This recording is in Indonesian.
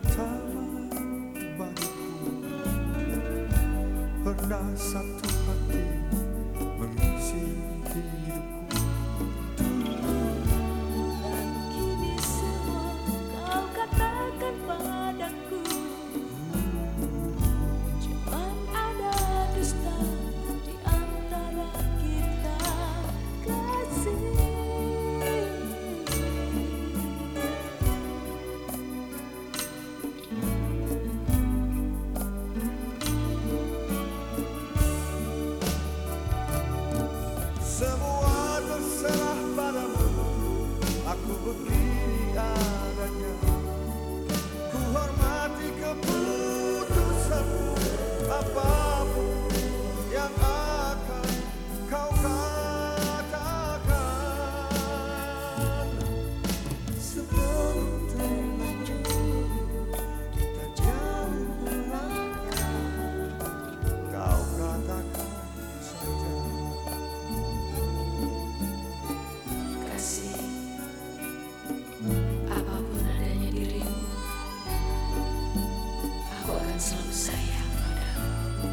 pertama bagiku. Pernah satu Semua terserah padamu. Aku begini adanya. Ku hormati keputusanmu. Yang selalu sayang padamu.